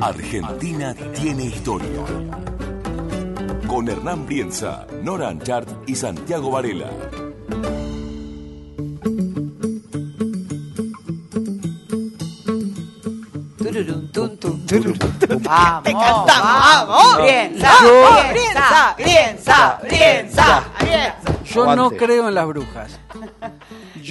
Argentina tiene historia. Con Hernán Brienza, Nora Anchart y Santiago Varela. Vamos, vamos. Brienza, Brienza, Brienza, Brienza, Brienza. Yo no creo en las brujas.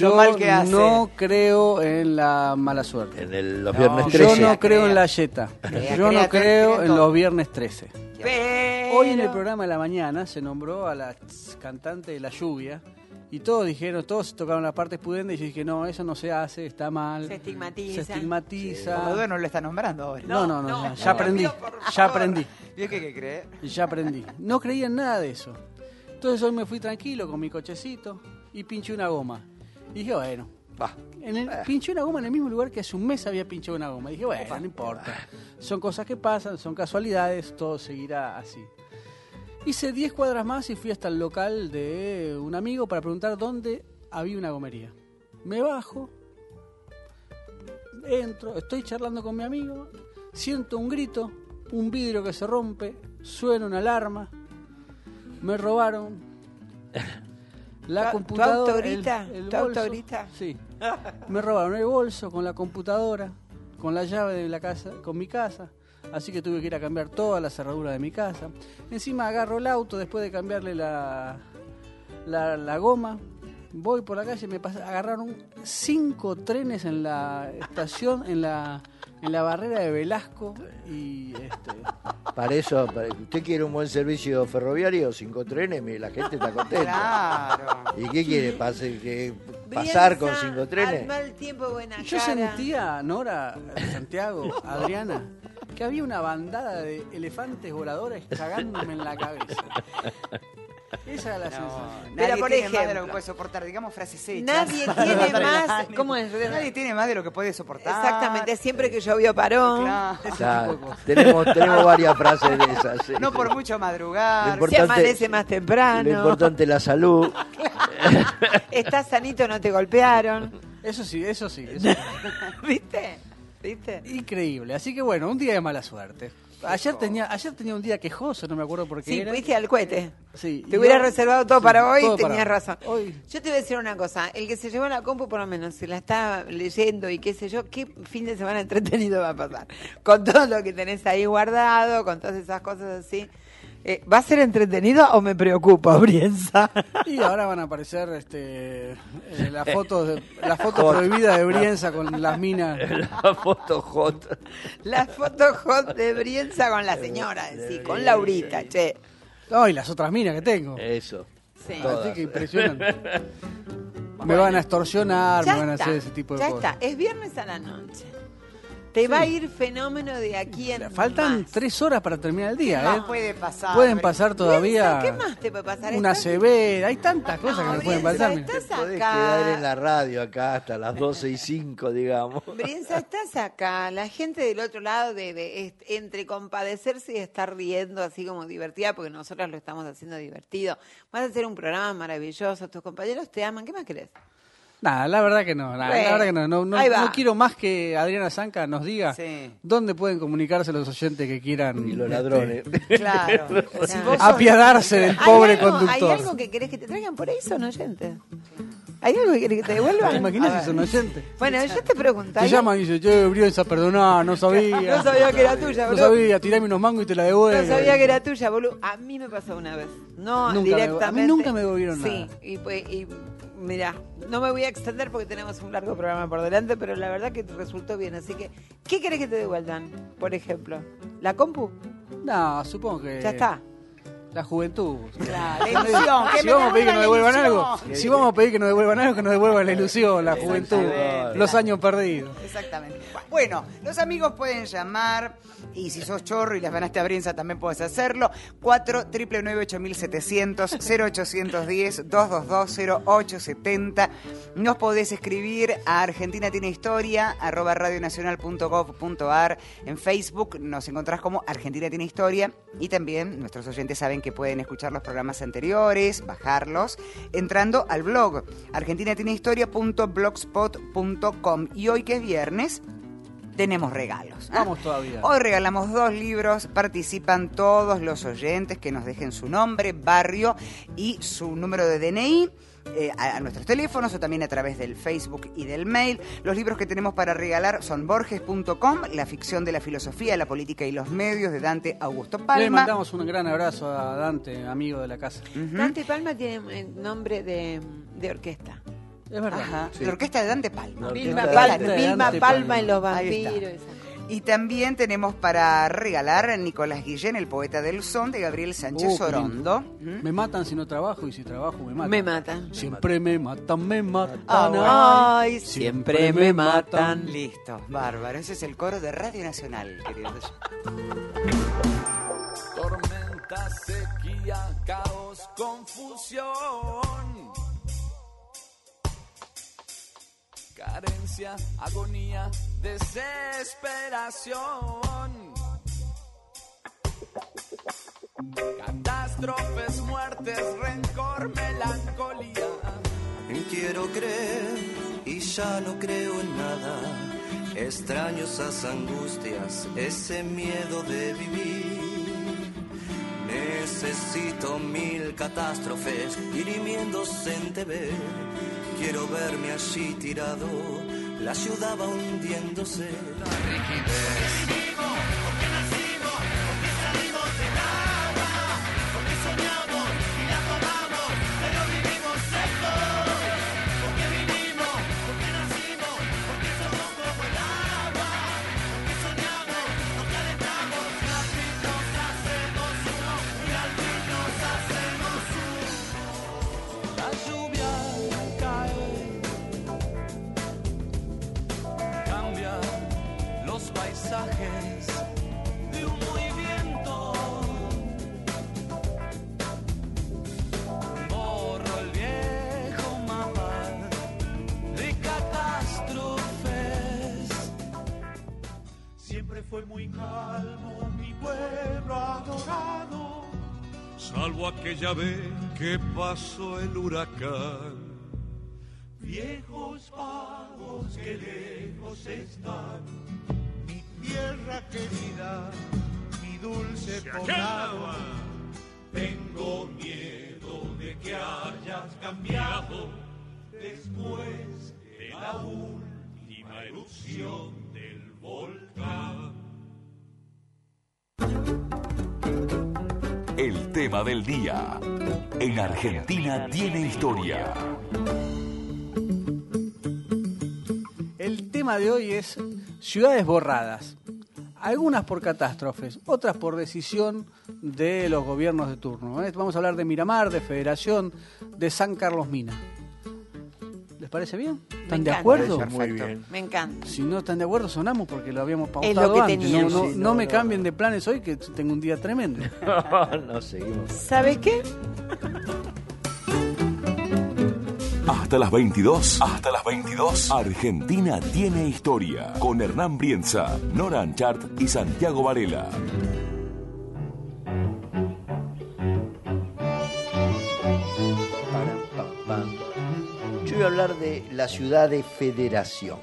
Yo mal que hace. no creo en la mala suerte. En el- los No, viernes yo 13. Yo no creo crea. en la yeta. Crea, Yo crea, no crea, creo crea en todo. los viernes 13. Pero... Hoy en el programa de la mañana se nombró a la cantante de La Lluvia y todos dijeron, todos tocaron la parte pudenda y yo dije, no, eso no se hace, está mal. Se estigmatiza. Se estigmatiza. Como duda no lo está nombrando ahora. No, no, no, ya aprendí, ya aprendí, ¿Y qué que creer? ya aprendí. No creía en nada de eso. Entonces hoy me fui tranquilo con mi cochecito y pinché una goma. Y dije, bueno, Va. En el, pinché una goma en el mismo lugar que hace un mes había pinchado una goma. Dije, bueno, no importa. Son cosas que pasan, son casualidades, todo seguirá así. Hice 10 cuadras más y fui hasta el local de un amigo para preguntar dónde había una gomería. Me bajo, entro, estoy charlando con mi amigo, siento un grito, un vidrio que se rompe, suena una alarma, me robaron la ¿Tu- tu computadora. auto el-. Sí. Me robaron el bolso con la computadora, con la llave de la casa, con mi casa. Así que tuve que ir a cambiar toda la cerradura de mi casa. Encima agarro el auto después de cambiarle la, la, la goma. Voy por la calle, me pasa, agarraron cinco trenes en la estación, en la, en la barrera de Velasco y este, Para eso, para- ¿usted quiere un buen servicio ferroviario? Cinco trenes, mire, la gente está contenta. Claro. ¿Y qué quiere? Pase, que ¿Pasar con cinco Al trenes? mal tiempo, buena Yo cara. sentía, Nora, Santiago, Adriana, que había una bandada de elefantes voladores cagándome en la cabeza. Esa era la sensación. Pero Pero, por tiene más de lo que puede soportar. Digamos frases hechas. Nadie tiene más. ¿Cómo es? Nadie tiene más de lo que puede soportar. Exactamente, siempre que llovió paró. Claro. Claro, tenemos, tenemos varias frases de esas. sí, No sí. por mucho Lo madrugar. Se importante- amanece más Lo temprano. importante es la salud. Estás sanito, no te golpearon. Eso sí, eso sí. eso sí. ¿Viste? ¿Viste? Increíble. Así que bueno, un día de mala suerte. Ayer tenía, ayer tenía un día quejoso, no me acuerdo por qué Sí, era. fuiste al cohete. Sí, Te y hubiera hoy- reservado todo sí, para hoy, todo tenías para- razón. Hoy Yo te voy a decir una cosa, el que se llevó la compu por lo menos se la está leyendo y qué sé yo, qué fin de semana entretenido va a pasar. Con todo lo que tenés ahí guardado, con todas esas cosas así. Eh, ¿Va a ser entretenido o me preocupa, Brienza? Y ahora van a aparecer este, eh, las fotos, de, la foto prohibida de Brienza con las minas. La foto hot. La foto hot de Brienza con la señora, sí, con Laurita, che. No, y las otras minas que tengo. Eso. Sí. Así que impresionante. Me van a extorsionar, Ya me van a está, hacer ese tipo de ya cosas. está, es viernes a la noche. Te va a ir fenómeno de aquí en Faltan más. tres horas para terminar el día, ¿Qué ¿eh? puede pasar? Pueden pasar todavía ¿Qué más te puede pasar? una CB, hay tantas cosas No, que me pueden pasar. mira. estás Podés acá. quedar en la radio acá hasta las 12 y 5, digamos. Brienza, estás acá. La gente del otro lado debe entre compadecerse y estar riendo así como divertida, porque nosotros lo estamos haciendo divertido. Vas a hacer un programa maravilloso, tus compañeros te aman. ¿Qué más querés? Nada, la verdad que no, la, verdad que no. No, no- no quiero más que Adriana Zanca nos diga Sí. dónde pueden comunicarse los oyentes que quieran Y los este, ladrones. Claro. Si vos sos- apiadarse del ¿Hay pobre algo, conductor. ¿Hay algo que querés que te traigan por ahí? Son oyentes. ¿Hay algo que querés que te devuelvan? ¿Te imaginas si son oyentes? Bueno, yo te pregunto. Te ¿hay- llaman y dicen, che, Brienza, perdoná, no sabía. No sabía que era tuya, No boludo. sabía, tirame unos mangos y te la devuelvo. No sabía que era tuya, boludo. A mí me pasó una vez. No Nunca me- directamente. a mí nunca me devolvieron sí, nada. y, pues, y mira, no me voy a extender porque tenemos un largo programa por delante, pero la verdad que resultó bien. Así que, ¿qué querés que te devuelvan? Por ejemplo, ¿la compu? No, supongo que... Ya está. La juventud. La ilusión. que Si vamos a pedir que nos devuelvan la algo, ilusión. si vamos a pedir que nos devuelvan algo, que nos devuelvan la ilusión, la juventud. Los años perdidos. Exactamente. Bueno, los amigos pueden llamar y si sos chorro y las ganaste a Brienza también puedes hacerlo. 4 8700 0810 222 0870. Nos podés escribir a Argentina tiene historia arroba radionacional.gov.ar en Facebook nos encontrás como Argentina tiene historia y también nuestros oyentes saben que pueden escuchar los programas anteriores, bajarlos, entrando al blog argentinatinehistoria.blogspot.com y hoy que es viernes tenemos regalos. ¿ah? Vamos todavía. Hoy regalamos dos libros, participan todos los oyentes que nos dejen su nombre, barrio y su número de DNI. Eh, a, a nuestros teléfonos o también a través del Facebook y del mail. Los libros que tenemos para regalar son borges.com, La ficción de la filosofía, la política y los medios de Dante Augusto Le Palma. mandamos un gran abrazo a Dante, amigo de la casa. Dante Palma tiene eh, nombre de, de orquesta. Es verdad. Ajá, La orquesta de Dante Palma. Vilma, orquesta de Palma, Palma. Palma y los Ahí está. vampiros. Y también tenemos para regalar a Nicolás Guillén, el poeta del son, de Gabriel Sánchez lindo. Orondo. ¿Mm? Me matan si no trabajo y si trabajo me matan. Me matan. Siempre me matan, me matan. Ah, Ay, Siempre siempre me me matan. matan. Listo, bárbaro. Ese es el coro de Radio Nacional, queridos. Tormenta, sequía, caos, confusión. Carencia, agonía, desesperación. Catástrofes, muertes, rencor, melancolía. Quiero creer y ya no creo en nada. Extraño esas angustias, ese miedo de vivir. Necesito mil catástrofes dirimiéndose en TV. Quiero verme allí tirado, la ciudad va hundiéndose. La aquella vez que pasó el huracán. Viejos pagos que lejos están, mi tierra querida, mi dulce poblado. Tengo miedo de que hayas cambiado después de la última erupción tema del día. En Argentina tiene historia. El tema de hoy es ciudades borradas. Algunas por catástrofes, otras por decisión de los gobiernos de turno. ¿eh? Vamos a hablar de Miramar, de Federación, de San Carlos Mina. ¿Les parece bien? ¿Están de acuerdo? Muy bien. Me encanta. Si no están de acuerdo, sonamos porque lo habíamos Es pautado lo que antes. teníamos. No, no- Sí, no no, me no, cambien no. de planes hoy que tengo un día tremendo. no, seguimos. ¿Sabes qué? Hasta las 22. Hasta las 22. Argentina tiene historia. Con Hernán Brienza, Nora Anchart y Santiago Varela. Voy a hablar de la ciudad de Federación.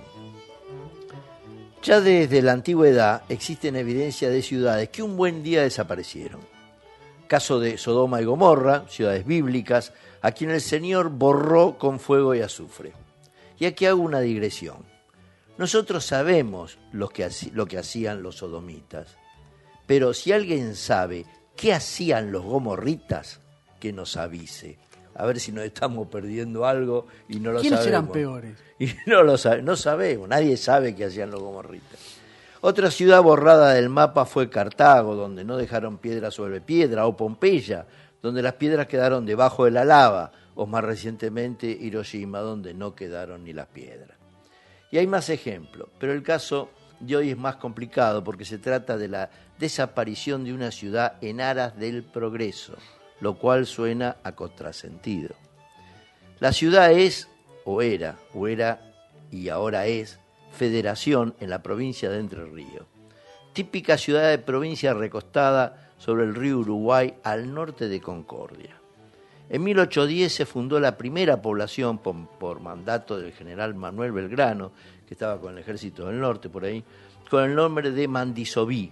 Ya desde la antigüedad existen evidencias de ciudades que un buen día desaparecieron. Caso de Sodoma y Gomorra, ciudades bíblicas, a quien el Señor borró con fuego y azufre. Y aquí hago una digresión. Nosotros sabemos lo que, haci- lo que hacían los sodomitas, pero si alguien sabe qué hacían los gomorritas, que nos avise. A ver si nos estamos perdiendo algo y no lo ¿Quiénes sabemos. eran peores? Y no lo sabe, no sabemos, nadie sabe qué hacían los gomorritas. Otra ciudad borrada del mapa fue Cartago, donde no dejaron piedra sobre piedra, o Pompeya, donde las piedras quedaron debajo de la lava, o más recientemente Hiroshima, donde no quedaron ni las piedras. Y hay más ejemplos, pero el caso de hoy es más complicado porque se trata de la desaparición de una ciudad en aras del progreso, lo cual suena a contrasentido. La ciudad es, o era, o era y ahora es, federación en la provincia de Entre Ríos. Típica ciudad de provincia recostada sobre el río Uruguay al norte de Concordia. En 1810 se fundó la primera población por, por mandato del general Manuel Belgrano, que estaba con el ejército del norte por ahí, con el nombre de Mandisobí.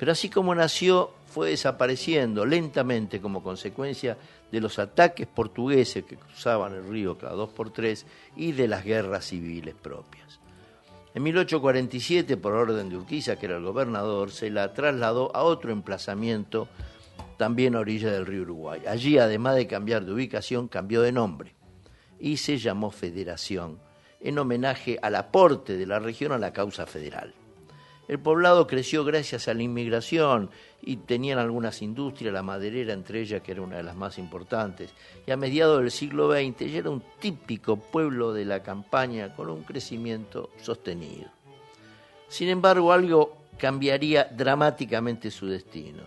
Pero así como nació, fue desapareciendo lentamente como consecuencia de los ataques portugueses que cruzaban el río cada dos por tres y de las guerras civiles propias. En 1847, por orden de Urquiza, que era el gobernador, se la trasladó a otro emplazamiento, también a orilla del río Uruguay. Allí, además de cambiar de ubicación, cambió de nombre y se llamó Federación, en homenaje al aporte de la región a la causa federal. El poblado creció gracias a la inmigración y tenían algunas industrias, la maderera entre ellas, que era una de las más importantes. Y a mediados del siglo XX ya era un típico pueblo de la campaña con un crecimiento sostenido. Sin embargo, algo cambiaría dramáticamente su destino.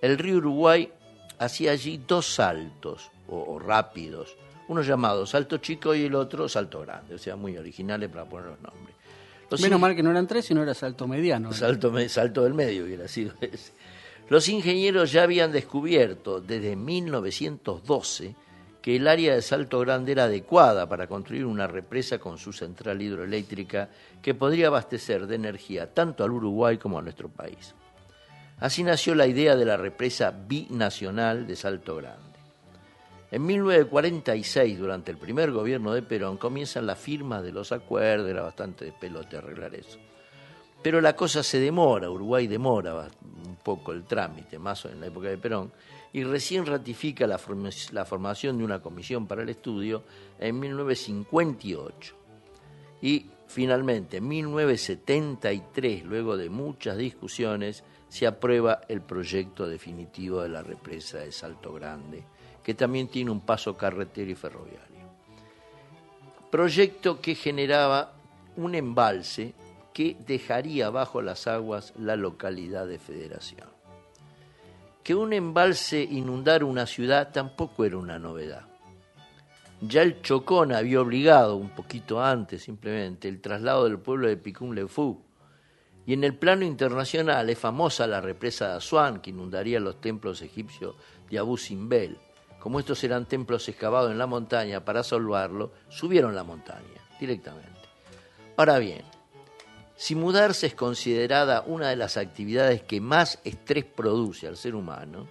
El río Uruguay hacía allí dos saltos, o, o rápidos, uno llamado Salto Chico y el otro Salto Grande, o sea, muy originales para poner los nombres. Los Menos mal que no eran tres, sino era salto mediano. ¿no? Salto, me- salto del medio hubiera sido ese. Los ingenieros ya habían descubierto desde 1912 que el área de Salto Grande era adecuada para construir una represa con su central hidroeléctrica que podría abastecer de energía tanto al Uruguay como a nuestro país. Así nació la idea de la represa binacional de Salto Grande. En 1946, durante el primer gobierno de Perón, comienzan las firmas de los acuerdos, era bastante de pelote arreglar eso. Pero la cosa se demora, Uruguay demora un poco el trámite, más en la época de Perón, y recién ratifica la formación de una comisión para el estudio en 1958. Y finalmente, en 1973, luego de muchas discusiones, se aprueba el proyecto definitivo de la represa de Salto Grande, que también tiene un paso carretero y ferroviario. Proyecto que generaba un embalse que dejaría bajo las aguas la localidad de Federación. Que un embalse inundara una ciudad tampoco era una novedad. Ya el Chocón había obligado un poquito antes simplemente el traslado del pueblo de Picún Lefú. Y en el plano internacional es famosa la represa de Asuán que inundaría los templos egipcios de Abu Simbel. Como estos eran templos excavados en la montaña, para salvarlo, subieron la montaña directamente. Ahora bien, si mudarse es considerada una de las actividades que más estrés produce al ser humano,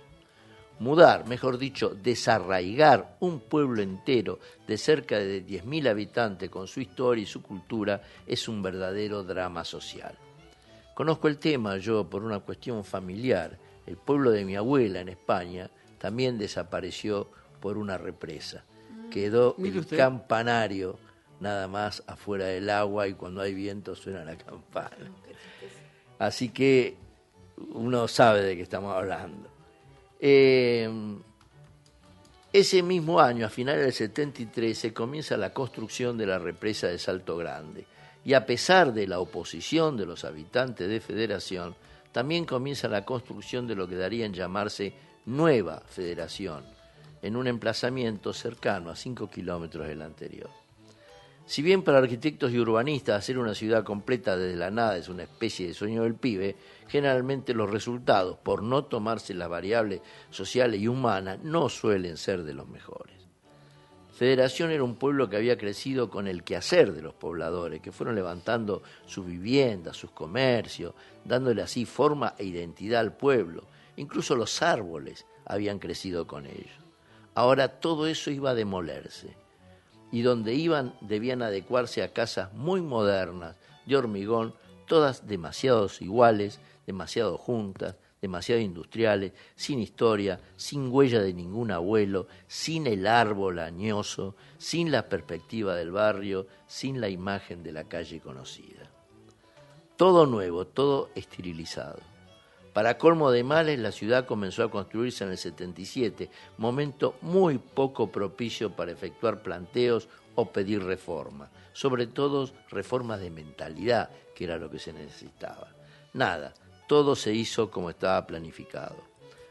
mudar, mejor dicho, desarraigar un pueblo entero de cerca de 10.000 habitantes con su historia y su cultura es un verdadero drama social. Conozco el tema yo por una cuestión familiar. El pueblo de mi abuela en España también desapareció por una represa. Quedó Mire el usted. campanario nada más afuera del agua y cuando hay viento suena la campana. Así que uno sabe de qué estamos hablando. Eh, ese mismo año, a finales del 73, se comienza la construcción de la represa de Salto Grande. Y a pesar de la oposición de los habitantes de Federación, también comienza la construcción de lo que daría en llamarse Nueva Federación, en un emplazamiento cercano a 5 kilómetros del anterior. Si bien para arquitectos y urbanistas hacer una ciudad completa desde la nada es una especie de sueño del pibe, generalmente los resultados, por no tomarse las variables sociales y humanas, no suelen ser de los mejores. Federación era un pueblo que había crecido con el quehacer de los pobladores, que fueron levantando sus viviendas, sus comercios, dándole así forma e identidad al pueblo. Incluso los árboles habían crecido con ellos. Ahora todo eso iba a demolerse y donde iban debían adecuarse a casas muy modernas, de hormigón, todas demasiado iguales, demasiado juntas, demasiado industriales, sin historia, sin huella de ningún abuelo, sin el árbol añoso, sin la perspectiva del barrio, sin la imagen de la calle conocida. Todo nuevo, todo esterilizado. Para colmo de males, la ciudad comenzó a construirse en el 77, momento muy poco propicio para efectuar planteos o pedir reforma, sobre todo reformas de mentalidad, que era lo que se necesitaba. Nada, todo se hizo como estaba planificado.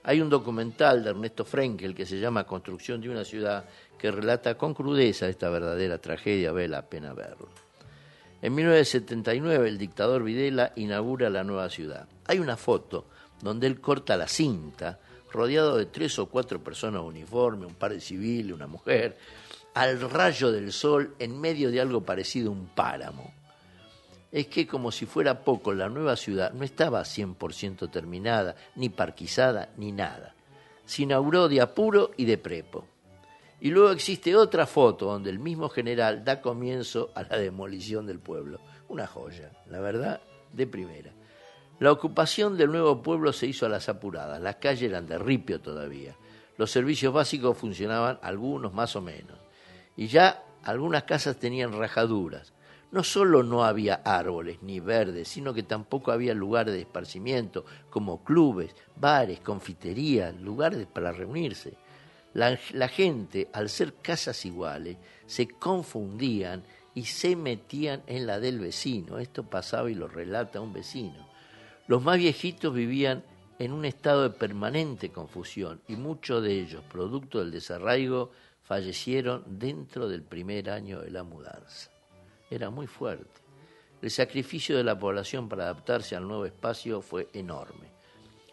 Hay un documental de Ernesto Frenkel que se llama Construcción de una ciudad que relata con crudeza esta verdadera tragedia, vale la pena verlo. En 1979 el dictador Videla inaugura la nueva ciudad. Hay una foto donde él corta la cinta, rodeado de tres o cuatro personas uniformes, un par de civiles, una mujer, al rayo del sol en medio de algo parecido a un páramo. Es que como si fuera poco, la nueva ciudad no estaba 100% terminada, ni parquizada, ni nada. Se inauguró de apuro y de prepo. Y luego existe otra foto donde el mismo general da comienzo a la demolición del pueblo. Una joya, la verdad, de primera. La ocupación del nuevo pueblo se hizo a las apuradas, las calles eran de ripio todavía. Los servicios básicos funcionaban algunos más o menos. Y ya algunas casas tenían rajaduras. No solo no había árboles ni verdes, sino que tampoco había lugares de esparcimiento como clubes, bares, confiterías, lugares para reunirse. La, gente, al ser casas iguales, se confundían y se metían en la del vecino. Esto pasaba y lo relata un vecino. Los más viejitos vivían en un estado de permanente confusión y muchos de ellos, producto del desarraigo, fallecieron dentro del primer año de la mudanza. Era muy fuerte. El sacrificio de la población para adaptarse al nuevo espacio fue enorme.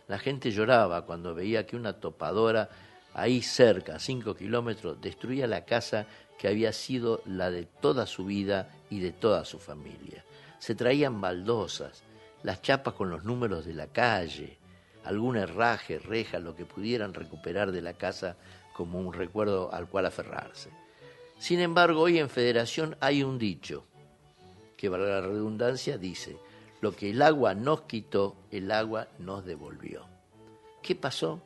La gente lloraba cuando veía que una topadora ahí cerca, cinco kilómetros, destruía la casa que había sido la de toda su vida y de toda su familia. Se traían baldosas, las chapas con los números de la calle, algún herraje, reja, lo que pudieran recuperar de la casa como un recuerdo al cual aferrarse. Sin embargo, hoy en Federación hay un dicho, que para la redundancia dice, lo que el agua nos quitó, el agua nos devolvió. ¿Qué pasó?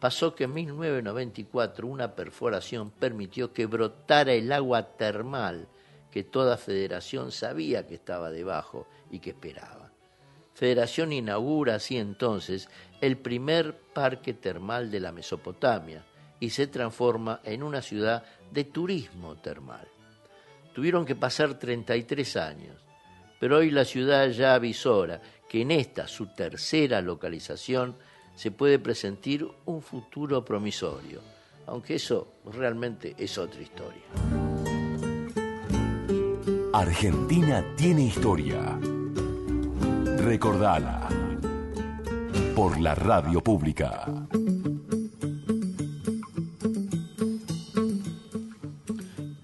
Pasó que en 1994 una perforación permitió que brotara el agua termal que toda federación sabía que estaba debajo y que esperaba. Federación inaugura así entonces el primer parque termal de la Mesopotamia y se transforma en una ciudad de turismo termal. Tuvieron que pasar 33 años, pero hoy la ciudad ya avisora que en esta, su tercera localización, se puede presentir un futuro promisorio, aunque eso realmente es otra historia. Argentina tiene historia. Recordala por la radio pública.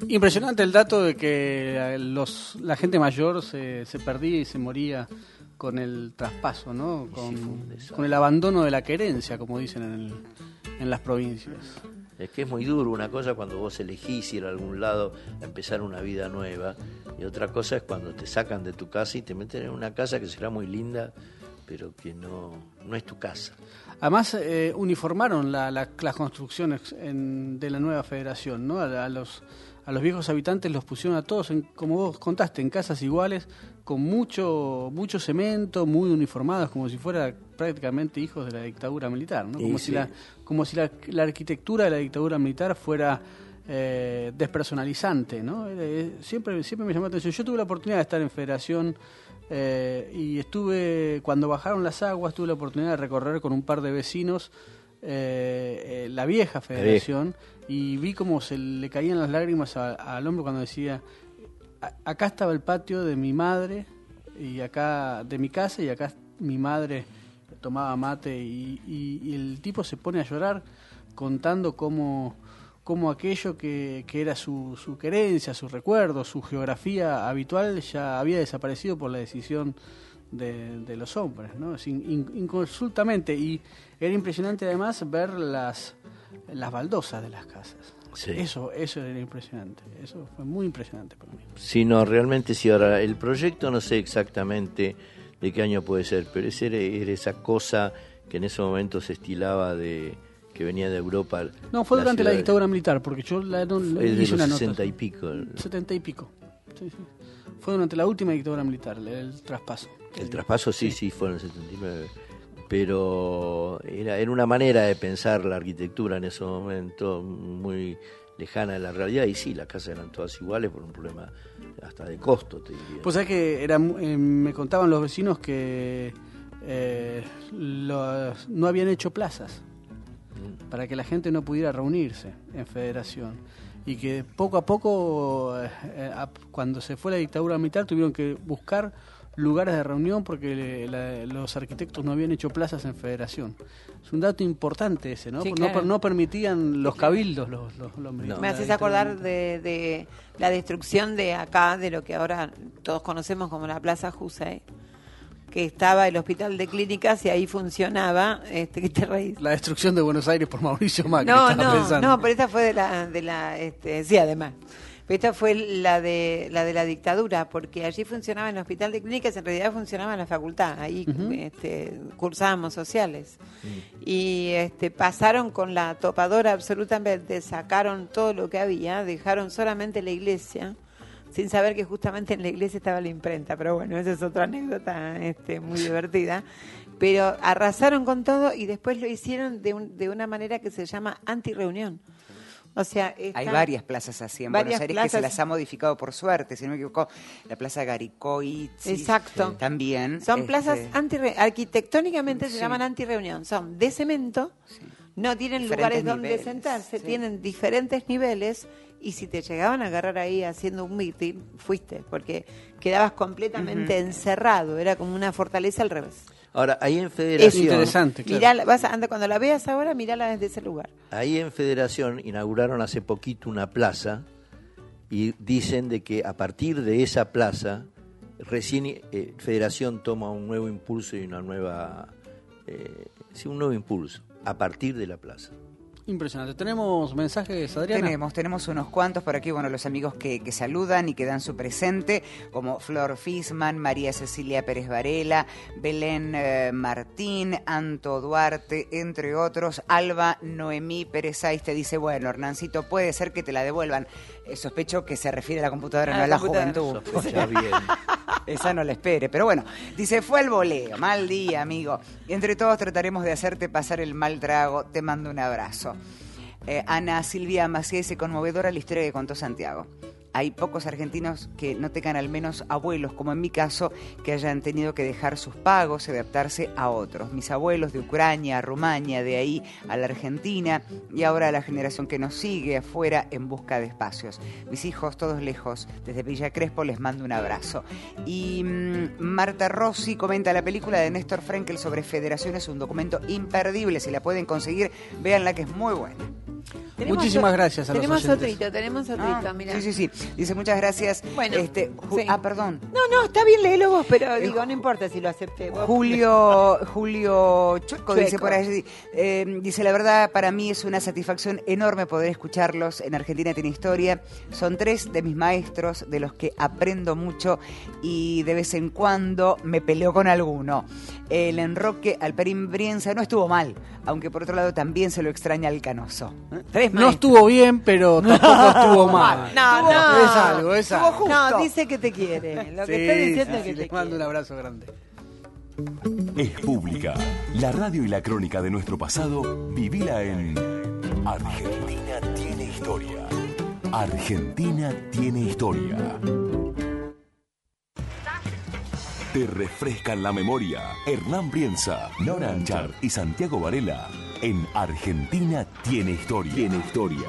Impresionante el dato de que los, la gente mayor se, se perdía y se moría con el traspaso, ¿no? Con, con, el abandono de la querencia, como dicen en, el, en, las provincias. Es que es muy duro una cosa cuando vos elegís ir a algún lado a empezar una vida nueva y otra cosa es cuando te sacan de tu casa y te meten en una casa que será muy linda, pero que no, no es tu casa. Además, eh, uniformaron la, la, las construcciones en, de la nueva federación, ¿no? A, a, los, a los viejos habitantes los pusieron a todos, en, como vos contaste, en casas iguales, con mucho mucho cemento, muy uniformados, como si fuera prácticamente hijos de la dictadura militar, ¿no? Como sí. si la como si la, la, arquitectura de la dictadura militar fuera eh, despersonalizante, ¿no? Eh, siempre siempre me llamó la atención. Yo tuve la oportunidad de estar en Federación eh, y estuve cuando bajaron las aguas tuve la oportunidad de recorrer con un par de vecinos eh, la vieja Federación y vi cómo se le caían las lágrimas al hombre cuando decía acá estaba el patio de mi madre y acá de mi casa y acá mi madre tomaba mate y, y, y el tipo se pone a llorar contando cómo, cómo aquello que, que era su, su, querencia, su recuerdo, su geografía habitual ya había desaparecido por la decisión de, de los hombres, ¿no? Sin, in, inconsultamente y era impresionante además ver las, las baldosas de las casas. Sí. Eso, eso era impresionante, eso fue muy impresionante para mí. Sí, no, realmente sí, ahora el proyecto no sé exactamente de qué año puede ser, pero ese era, era esa cosa que en ese momento se estilaba de que venía de Europa. No, fue durante la, dictadura militar, porque yo la, no, hice de una los 60 nota. y pico. El... 70 y pico. Sí, sí. Fue durante la última dictadura militar, el, el traspaso. El traspaso sí, sí, fue en el 79. pero era, era una manera de pensar la arquitectura en ese momento muy lejana de la realidad. Y sí, las casas eran todas iguales por un problema hasta de costo, te diría. Pues es que era, eh, me contaban los vecinos que eh, los- no habían hecho plazas para que la gente no pudiera reunirse en federación. Y que poco a poco, eh, eh, cuando se fue la dictadura militar, tuvieron que buscar lugares de reunión porque le- la- los arquitectos no habían hecho plazas en federación. Es un dato importante ese, ¿no? Sí, Porque no, permitían los cabildos los, los. Me haces acordar de, de la destrucción de acá, de lo que ahora todos conocemos como la Plaza Jusey, que estaba el hospital de clínicas y ahí funcionaba, este, ¿qué te reís? La destrucción de Buenos Aires por Mauricio Macri. No, no, pensando. no, pero esta fue de la, de la, este, sí, además. Esta fue la de la de la dictadura, porque allí funcionaba el hospital de clínicas, en realidad funcionaba en la facultad, ahí este, cursábamos sociales. Y este, pasaron con la topadora absolutamente, sacaron todo lo que había, dejaron solamente la iglesia, sin saber que justamente en la iglesia estaba la imprenta, pero bueno, esa es otra anécdota este, muy divertida. Pero arrasaron con todo y después lo hicieron de, un- de una manera que se llama anti-reunión. O sea, Hay varias plazas así en varias Buenos Aires que se plazas. las ha modificado por suerte, si no me equivoco, la Plaza Garicoitzi. Exacto. También. Son este, plazas anti arquitectónicamente se llaman anti-reunión. Son de cemento, no tienen Diferentes lugares donde sentarse, sí. tienen diferentes niveles y si te llegaban a agarrar ahí haciendo un meeting, fuiste, porque quedabas completamente encerrado, era como una fortaleza al revés. Ahora, ahí en Es Federación, interesante, claro. Mirala, vas a, anda, cuando la veas ahora, mirala desde ese lugar. ahí en Federación inauguraron hace poquito una plaza y dicen de que a partir de esa plaza recién eh, Federación toma un nuevo impulso y una nueva eh, sí, un nuevo impulso a partir de la plaza. Impresionante. ¿Tenemos mensajes, Adriana? Tenemos, tenemos unos cuantos por aquí, bueno, los amigos que, que saludan y que dan su presente, como Flor Fisman, María Cecilia Pérez Varela, Belén eh, Martín, Anto Duarte, entre otros, Alba Noemí Pérez Saiz te dice, bueno, Hernancito, puede ser que te la devuelvan. Sospecho que se refiere a la computadora, A no a la juventud. Sospecha bien. Esa no la espere, pero bueno, dice, fue el voleo, mal día, amigo. Entre todos trataremos de hacerte pasar el mal trago, te mando un abrazo. Eh, Ana Silvia Maciés, conmovedora la historia que contó Santiago. Hay pocos argentinos que no tengan al menos abuelos, como en mi caso, que hayan tenido que dejar sus pagos y adaptarse a otros. Mis abuelos de Ucrania, Rumania, de ahí a la Argentina y ahora a la generación que nos sigue afuera en busca de espacios. Mis hijos todos lejos, desde Villa Crespo les mando un abrazo. Y mm, Marta Rossi comenta la película de Néstor Frenkel sobre federación es un documento imperdible. Si la pueden conseguir, véanla que es muy buena. Tenemos Muchísimas gracias a los Tenemos otrito, tenemos otrito, Ah, mira. sí, sí, sí. Dice muchas gracias. Bueno, este, sí. Ah, perdón. No, no, está bien, léelo vos, pero Eh, digo, no importa si lo acepté. vos. Julio, Julio Chueco, dice por ahí, eh, dice la verdad, para mí es una satisfacción enorme poder escucharlos. En Argentina tiene historia. Son tres de mis maestros de los que aprendo mucho y de vez en cuando me peleo con alguno. El enroque al Perín Brienza no estuvo mal, aunque por otro lado también se lo extraña al canoso. Tres No estuvo bien, pero tampoco estuvo mal. No, no. Es algo, es algo. No, dice que te quiere. Lo que Sí, está diciendo sí, es que sí, te les mando un abrazo grande. Es pública. La radio y la crónica de nuestro pasado, vivila en Argentina tiene historia. Argentina tiene historia. Te refrescan la memoria. Hernán Brienza, Nora Anchar y Santiago Varela en Argentina tiene historia. Tiene historia.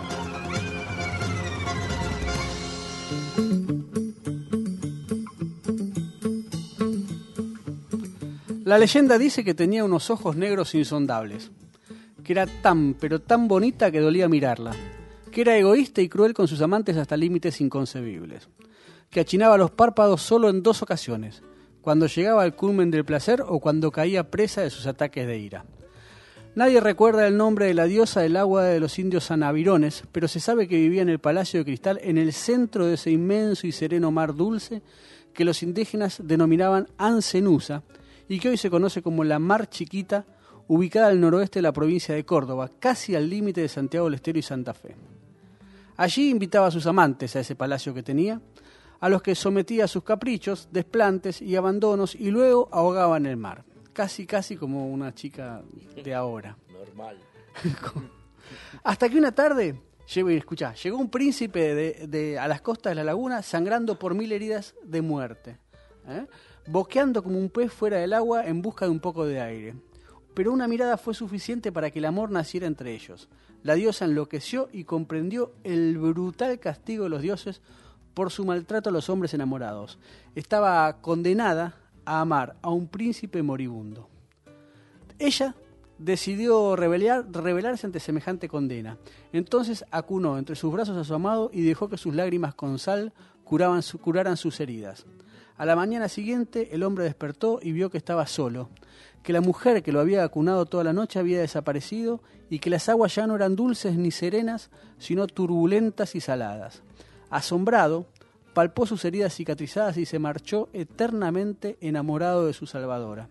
La leyenda dice que tenía unos ojos negros insondables, que era tan, pero tan bonita que dolía mirarla, que era egoísta y cruel con sus amantes hasta límites inconcebibles, que achinaba los párpados solo en dos ocasiones, cuando llegaba al culmen del placer o cuando caía presa de sus ataques de ira. Nadie recuerda el nombre de la diosa del agua de los indios anavirones, pero se sabe que vivía en el Palacio de Cristal en el centro de ese inmenso y sereno mar dulce que los indígenas denominaban Ancenusa y que hoy se conoce como la Mar Chiquita, ubicada al noroeste de la provincia de Córdoba, casi al límite de Santiago del Estero y Santa Fe. Allí invitaba a sus amantes a ese palacio que tenía, a los que sometía a sus caprichos, desplantes y abandonos y luego ahogaba en el mar. casi, casi como una chica de ahora. Normal. Hasta que una tarde, llegó, escuchá, llegó un príncipe de, de- a las costas de la laguna sangrando por mil heridas de muerte, ¿eh? Boqueando como un pez fuera del agua en busca de un poco de aire. Pero una mirada fue suficiente para que el amor naciera entre ellos. La diosa enloqueció y comprendió el brutal castigo de los dioses por su maltrato a los hombres enamorados. Estaba condenada a amar a un príncipe moribundo. Ella decidió rebelar- rebelarse ante semejante condena. Entonces acunó entre sus brazos a su amado y dejó que sus lágrimas con sal curaran sus heridas. A la mañana siguiente el hombre despertó y vio que estaba solo, que la mujer que lo había acunado toda la noche había desaparecido y que las aguas ya no eran dulces ni serenas, sino turbulentas y saladas. Asombrado, palpó sus heridas cicatrizadas y se marchó eternamente enamorado de su salvadora.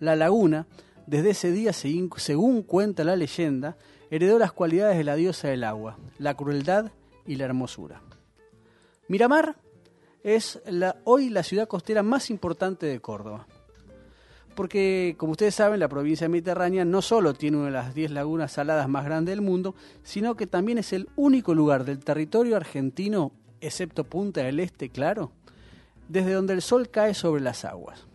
La laguna, desde ese día, según cuenta la leyenda, heredó las cualidades de la diosa del agua, la crueldad y la hermosura. Miramar es hoy la ciudad costera más importante de Córdoba. Porque, como ustedes saben, la provincia mediterránea no solo tiene una de las 10 lagunas saladas más grandes del mundo, sino que también es el único lugar del territorio argentino, excepto Punta del Este, claro, desde donde el sol cae sobre las aguas.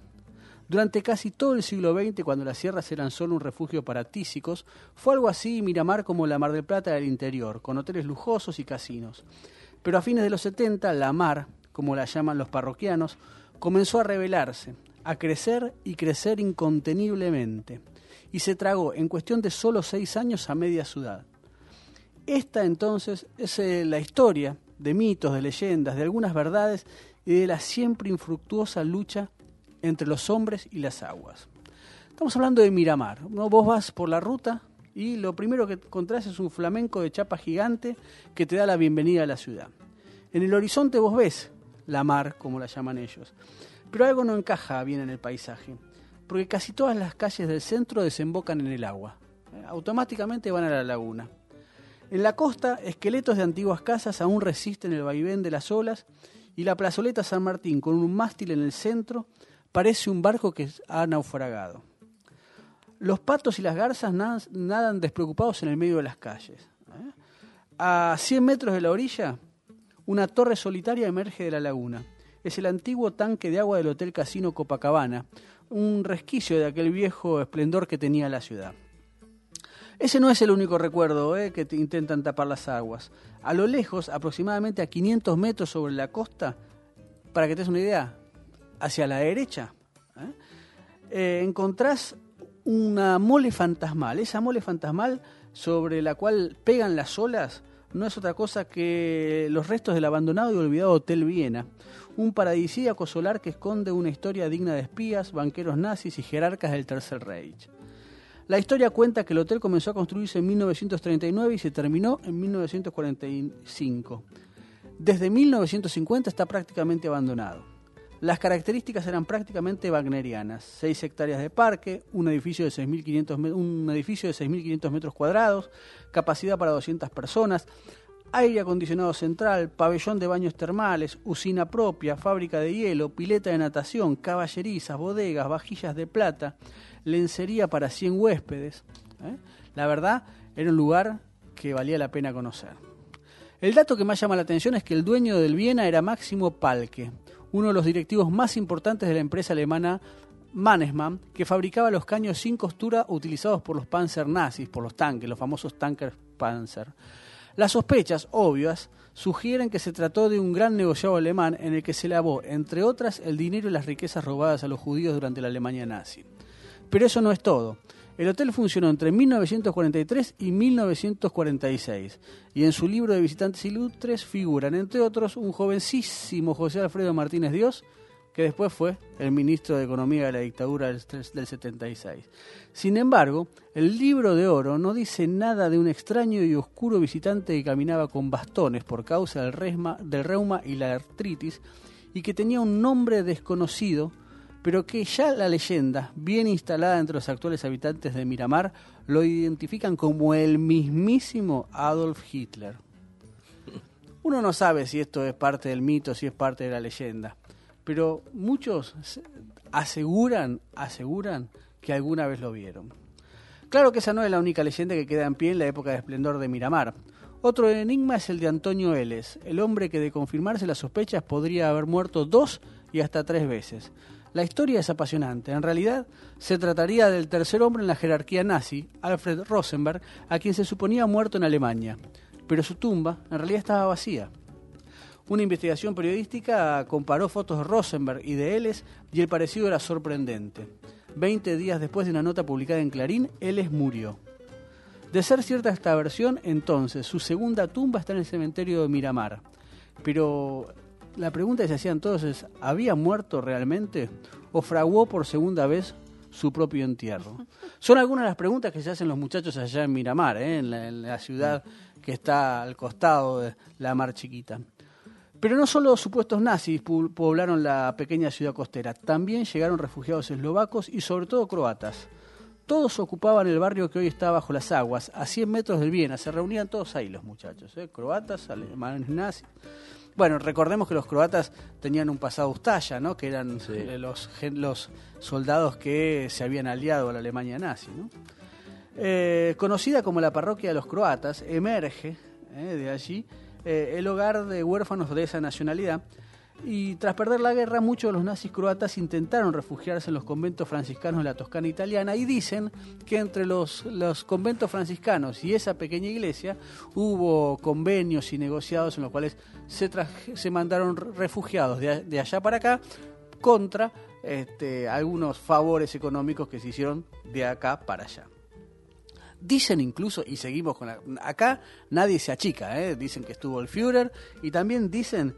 Durante casi todo el siglo XX, cuando las sierras eran solo un refugio para tísicos, fue algo así Miramar como la Mar del Plata del interior, con hoteles lujosos y casinos. Pero a fines de los 70, la mar, como la llaman los parroquianos, comenzó a rebelarse, a crecer y crecer inconteniblemente, y se tragó en cuestión de solo seis años a media ciudad. Esta entonces es eh, la historia de mitos, de leyendas, de algunas verdades y de la siempre infructuosa lucha entre los hombres y las aguas. Estamos hablando de Miramar. ¿no? Vos vas por la ruta y lo primero que encontrás es un flamenco de chapa gigante que te da la bienvenida a la ciudad. En el horizonte vos ves la mar, como la llaman ellos. Pero algo no encaja bien en el paisaje, porque casi todas las calles del centro desembocan en el agua. Eh, Automáticamente van a la laguna. En la costa, esqueletos de antiguas casas aún resisten el vaivén de las olas y la plazoleta San Martín, con un mástil en el centro, parece un barco que ha naufragado. Los patos y las garzas nadan, despreocupados en el medio de las calles. ¿eh? A 100 metros de la orilla, una torre solitaria emerge de la laguna. Es el antiguo tanque de agua del Hotel Casino Copacabana, un resquicio de aquel viejo esplendor que tenía la ciudad. Ese no es el único recuerdo eh, que te intentan tapar las aguas. A lo lejos, aproximadamente a 500 metros sobre la costa, para que te des una idea, hacia la derecha, ¿eh? Eh, encontrás una mole fantasmal. Esa mole fantasmal sobre la cual pegan las olas no es otra cosa que los restos del abandonado y olvidado Hotel Viena, un paradisíaco solar que esconde una historia digna de espías, banqueros nazis y jerarcas del Tercer Reich. La historia cuenta que el hotel comenzó a construirse en 1939 y se terminó en 1945. Desde 1950 está prácticamente abandonado. Las características eran prácticamente wagnerianas. 6 hectáreas de parque, un edificio de 6.500 me- un edificio de 6.500 metros cuadrados, capacidad para 200 personas, aire acondicionado central, pabellón de baños termales, usina propia, fábrica de hielo, pileta de natación, caballerizas, bodegas, vajillas de plata, lencería para 100 huéspedes. ¿eh? La verdad, era un lugar que valía la pena conocer. El dato que más llama la atención es que el dueño del Viena era Máximo Palke, uno de los directivos más importantes de la empresa alemana Mannesmann, que fabricaba los caños sin costura utilizados por los panzer nazis, por los tanques, los famosos tanques Panzer. Las sospechas, obvias, sugieren que se trató de un gran negociado alemán en el que se lavó, entre otras, el dinero y las riquezas robadas a los judíos durante la Alemania nazi. Pero eso no es todo. El hotel funcionó entre 1943 y 1946, y en su libro de visitantes ilustres figuran, entre otros, un jovencísimo José Alfredo Martínez Dios, que después fue el ministro de Economía de la dictadura del, del 76. Sin embargo, el libro de oro no dice nada de un extraño y oscuro visitante que caminaba con bastones por causa del, resma- del reuma y la artritis y que tenía un nombre desconocido, pero que ya la leyenda, bien instalada entre los actuales habitantes de Miramar, lo identifican como el mismísimo Adolf Hitler. Uno no sabe si esto es parte del mito, si es parte de la leyenda, pero muchos se- aseguran, aseguran que alguna vez lo vieron. Claro que esa no es la única leyenda que queda en pie en la época de esplendor de Miramar. Otro enigma es el de Antonio Eles, el hombre que de confirmarse las sospechas podría haber muerto dos y hasta tres veces. La historia es apasionante. En realidad, se trataría del tercer hombre en la jerarquía nazi, Alfred Rosenberg, a quien se suponía muerto en Alemania. Pero su tumba en realidad estaba vacía. Una investigación periodística comparó fotos de Rosenberg y de Eles y el parecido era sorprendente. Veinte días después de una nota publicada en Clarín, Eles murió. De ser cierta esta versión, entonces su segunda tumba está en el cementerio de Miramar. Pero la pregunta que se hacían todos es, ¿había muerto realmente o fraguó por segunda vez su propio entierro? Son algunas de las preguntas que se hacen los muchachos allá en Miramar, ¿eh? en, la, en la ciudad que está al costado de la Mar Chiquita. Pero no solo supuestos nazis poblaron la pequeña ciudad costera, también llegaron refugiados eslovacos y sobre todo croatas. Todos ocupaban el barrio que hoy está bajo las aguas, a 100 metros del Viena. Se reunían todos ahí los muchachos, ¿eh? croatas, alemanes, nazis. Bueno, recordemos que los croatas tenían un pasado ustaya, ¿no? que eran eh, los, los soldados que se habían aliado a la Alemania nazi. ¿no? Eh, conocida como la parroquia de los croatas, emerge eh, de allí eh, el hogar de huérfanos de esa nacionalidad. Y tras perder la guerra, muchos de los nazis croatas intentaron refugiarse en los conventos franciscanos de la Toscana italiana y dicen que entre los, los conventos franciscanos y esa pequeña iglesia hubo convenios y negociados en los cuales se, traje- se mandaron refugiados de, de allá para acá contra este, algunos favores económicos que se hicieron de acá para allá. Dicen incluso, y seguimos con la... Acá nadie se achica, ¿eh? dicen que estuvo el Führer y también dicen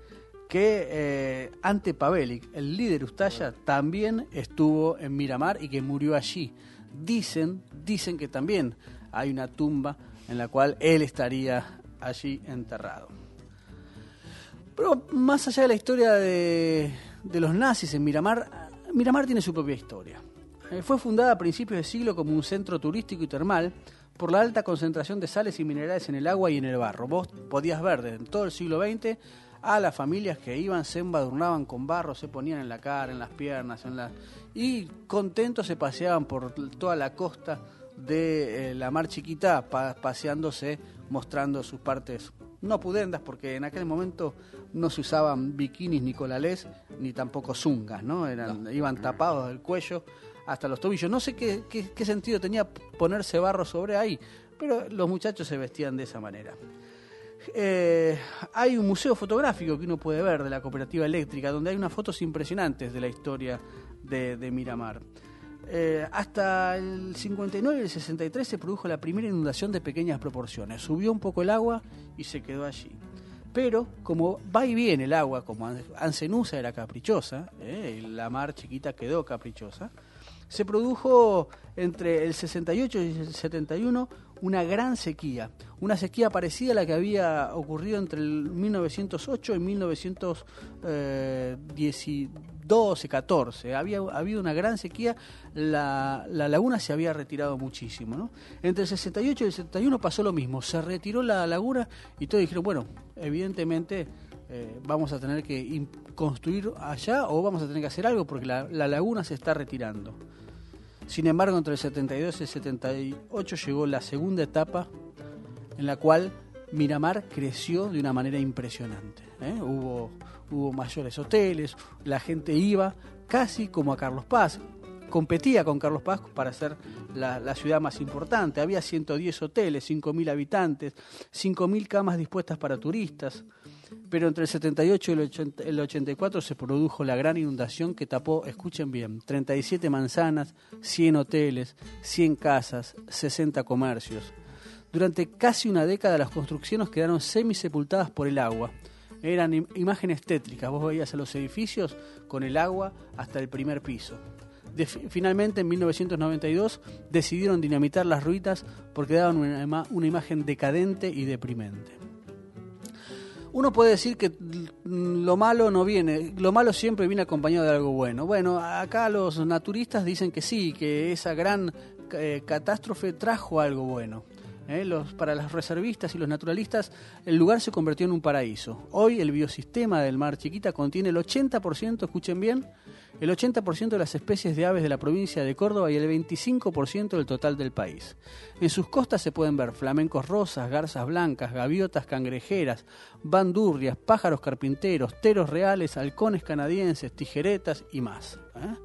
que eh, Ante Pavelic, el líder Ustaya, también estuvo en Miramar y que murió allí. Dicen, dicen que también hay una tumba en la cual él estaría allí enterrado. Pero más allá de la historia de, de los nazis en Miramar, Miramar tiene su propia historia. Eh, fue fundada a principios de siglo como un centro turístico y termal por la alta concentración de sales y minerales en el agua y en el barro. Vos podías ver desde todo el siglo XX a las familias que iban, se embadurnaban con barro, se ponían en la cara, en las piernas, en la... y contentos se paseaban por toda la costa de eh, la Mar Chiquita, pa- paseándose, mostrando sus partes no pudendas, porque en aquel momento no se usaban bikinis ni colalés, ni tampoco zungas, ¿no? Eran, Iban tapados del cuello hasta los tobillos. No sé qué, qué- qué sentido tenía ponerse barro sobre ahí, pero los muchachos se vestían de esa manera. Eh, hay un museo fotográfico que uno puede ver de la cooperativa eléctrica, donde hay unas fotos impresionantes de la historia de, Miramar. Eh, hasta el 59 y el 63 se produjo la primera inundación de pequeñas proporciones. Subió un poco el agua y se quedó allí. Pero como va y viene el agua, como An- Ancenusa era caprichosa, eh, la mar chiquita quedó caprichosa, se produjo entre el 68 y el 71 una gran sequía, una sequía parecida a la que había ocurrido entre el 1908 y 1912, 14. Había habido una gran sequía, la, la laguna se había retirado muchísimo. ¿no? Entre el 68 y el 71 pasó lo mismo, se retiró la laguna y todos dijeron, bueno, evidentemente eh, vamos a tener que construir allá o vamos a tener que hacer algo porque la laguna se está retirando. Sin embargo, entre el 72 y el 78 llegó la segunda etapa en la cual Miramar creció de una manera impresionante. ¿eh? Hubo, mayores hoteles, la gente iba casi como a Carlos Paz, competía con Carlos Paz para ser la, la ciudad más importante. Había 110 hoteles, 5.000 habitantes, 5.000 camas dispuestas para turistas. Pero entre el 78 y el 80 el 84 se produjo la gran inundación que tapó, escuchen bien, 37 manzanas, 100 hoteles, 100 casas, 60 comercios. Durante casi una década las construcciones quedaron semisepultadas por el agua. Eran im- imágenes tétricas, vos veías a los edificios con el agua hasta el primer piso. De- finalmente, en 1992, decidieron dinamitar las ruinas porque daban una imagen decadente y deprimente. Uno puede decir que lo malo no viene, lo malo siempre viene acompañado de algo bueno. Bueno, acá los naturistas dicen que sí, que esa gran eh, catástrofe trajo algo bueno. ¿eh? Para los reservistas y los naturalistas, el lugar se convirtió en un paraíso. Hoy el biosistema del Mar Chiquita contiene el 80%, escuchen bien, el 80% de las especies de aves de la provincia de Córdoba y el 25% del total del país. En sus costas se pueden ver flamencos rosas, garzas blancas, gaviotas cangrejeras, bandurrias, pájaros carpinteros, teros reales, halcones canadienses, tijeretas y más. ¿eh?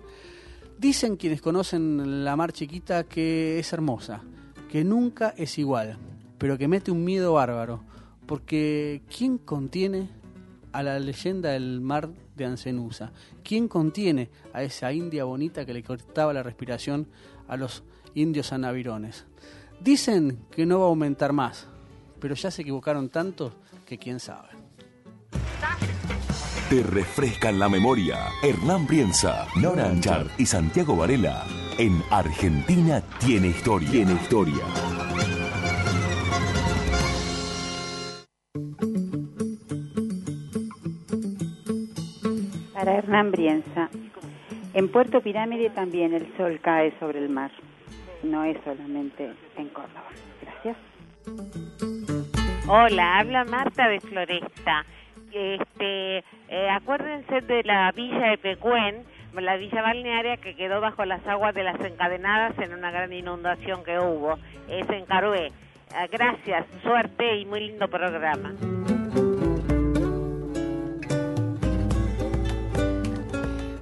Dicen quienes conocen la mar chiquita que es hermosa, que nunca es igual, pero que mete un miedo bárbaro, porque ¿quién contiene a la leyenda del mar de Ancenusa? ¿Quién contiene a esa india bonita que le cortaba la respiración a los indios anavirones? Dicen que no va a aumentar más, pero ya se equivocaron tanto que quién sabe. Te refrescan la memoria. Hernán Brienza, Nora Anchar y Santiago Varela en Argentina tiene historia. Tiene historia. Para Hernán Brienza. En Puerto Pirámide también el sol cae sobre el mar. No es solamente en Córdoba. Gracias. Hola, habla Marta de Floresta. Este, eh, acuérdense de la villa de Pecuén, la villa balnearia que quedó bajo las aguas de las encadenadas en una gran inundación que hubo. Es en Carué. Ah, gracias, suerte y muy lindo programa.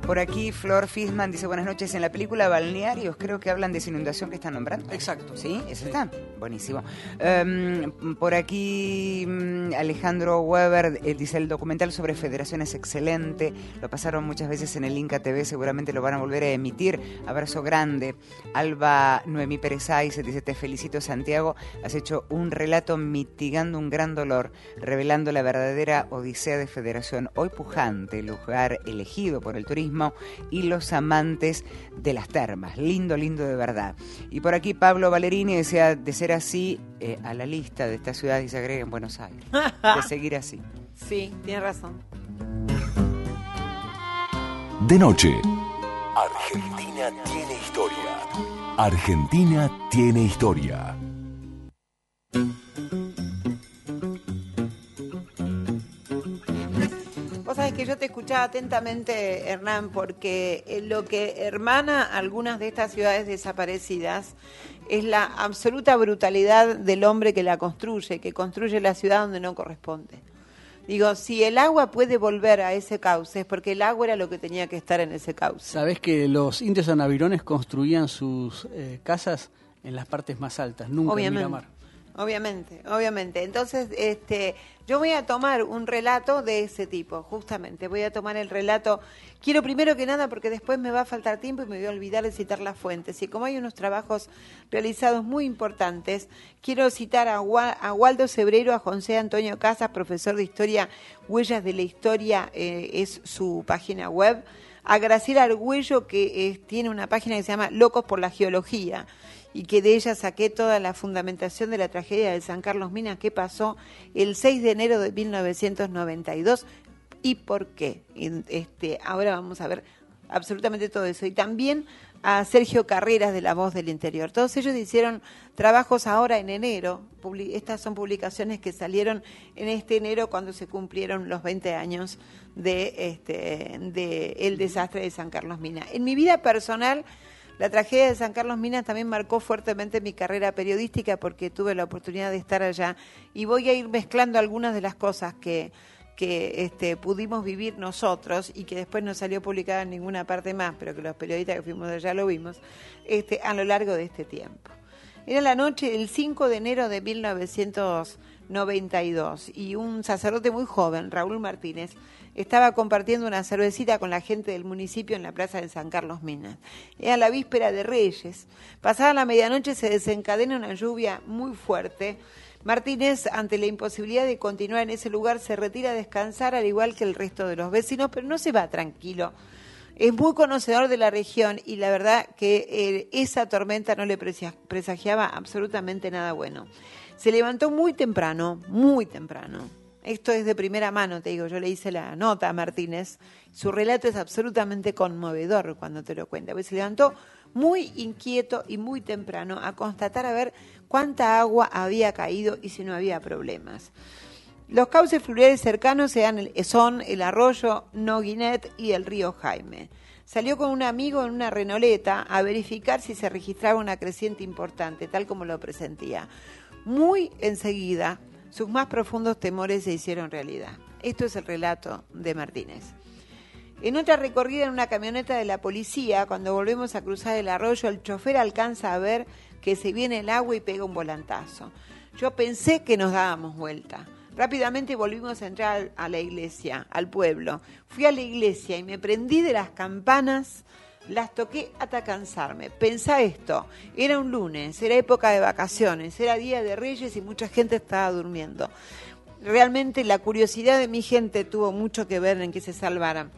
Por aquí Flor Fisman dice buenas noches. En la película Balnearios creo que hablan de esa inundación que están nombrando. Exacto. ¿Sí? ¿Eso está? Buenísimo. Em, por aquí mm, Alejandro Weber eh, dice el documental sobre Federación es excelente. Lo pasaron muchas veces en el Inca TV, seguramente lo van a volver a emitir. Abrazo grande. Alba Noemí Pérez Aiz dice te felicito Santiago. Has hecho un relato mitigando un gran dolor, revelando la verdadera odisea de Federación. Hoy pujante, lugar elegido por el turismo y los amantes de las termas. Lindo, lindo de verdad. Y por aquí Pablo Valerini desea de ser así eh, a la lista de estas ciudades y se agrega en Buenos Aires. De seguir así. Sí, tiene razón. De noche. Argentina tiene historia. Argentina tiene historia. Que yo te escuchaba atentamente, Hernán, porque eh, lo que hermana algunas de estas ciudades desaparecidas es la absoluta brutalidad del hombre que la construye, que construye la ciudad donde no corresponde. Digo, si el agua puede volver a ese cauce, es porque el agua era lo que tenía que estar en ese cauce. Sabés que los indios anavirones construían sus eh, casas en las partes más altas, nunca en Obviamente. Miramar. Obviamente, obviamente. Entonces, este, yo voy a tomar un relato de ese tipo, justamente. Voy a tomar el relato. Quiero primero que nada, porque después me va a faltar tiempo y me voy a olvidar de citar las fuentes. Y como hay unos trabajos realizados muy importantes, quiero citar a, a Waldo Cebrero, a José Antonio Casas, profesor de historia, Huellas de la Historia, eh, es su página web. A Graciela Argüello, que eh, tiene una página que se llama Locos por la Geología y que de ella saqué toda la fundamentación de la tragedia de San Carlos Minas que pasó el 6 de enero de 1992 y por qué. Este, ahora vamos a ver absolutamente todo eso. Y también a Sergio Carreras de La Voz del Interior. Todos ellos hicieron trabajos ahora en enero. Estas son publicaciones que salieron en este enero cuando se cumplieron los 20 años de, este, de el desastre de San Carlos Minas. En mi vida personal, la tragedia de San Carlos Minas también marcó fuertemente mi carrera periodística porque tuve la oportunidad de estar allá y voy a ir mezclando algunas de las cosas que, que este, pudimos vivir nosotros y que después no salió publicada en ninguna parte más, pero que los periodistas que fuimos allá lo vimos, este, a lo largo de este tiempo. Era la noche del 5 de enero de 1992 y un sacerdote muy joven, Raúl Martínez, estaba compartiendo una cervecita con la gente del municipio en la plaza de San Carlos Minas. Era la víspera de Reyes. Pasada la medianoche se desencadena una lluvia muy fuerte. Martínez, ante la imposibilidad de continuar en ese lugar, se retira a descansar al igual que el resto de los vecinos, pero no se va tranquilo. Es muy conocedor de la región y la verdad que eh, esa tormenta no le presagiaba absolutamente nada bueno. Se levantó muy temprano, muy temprano. Esto es de primera mano, te digo, yo le hice la nota a Martínez. Su relato es absolutamente conmovedor cuando te lo cuenta. porque se levantó muy inquieto y muy temprano a constatar a ver cuánta agua había caído y si no había problemas. Los cauces fluviales cercanos el- son el arroyo Noguinet y el río Jaime. salió con un amigo en una renoleta a verificar si se registraba una creciente importante, tal como lo presentía. Muy enseguida, sus más profundos temores se hicieron realidad. Esto es el relato de Martínez. En otra recorrida en una camioneta de la policía, cuando volvemos a cruzar el arroyo, el chofer alcanza a ver que se viene el agua y pega un volantazo. Yo pensé que nos dábamos vuelta. Rápidamente volvimos a entrar a la iglesia, al pueblo. Fui a la iglesia y me prendí de las campanas, las toqué hasta cansarme. Pensá esto, era un lunes, era época de vacaciones, era día de reyes y mucha gente estaba durmiendo. Realmente la curiosidad de mi gente tuvo mucho que ver en que se salvaran.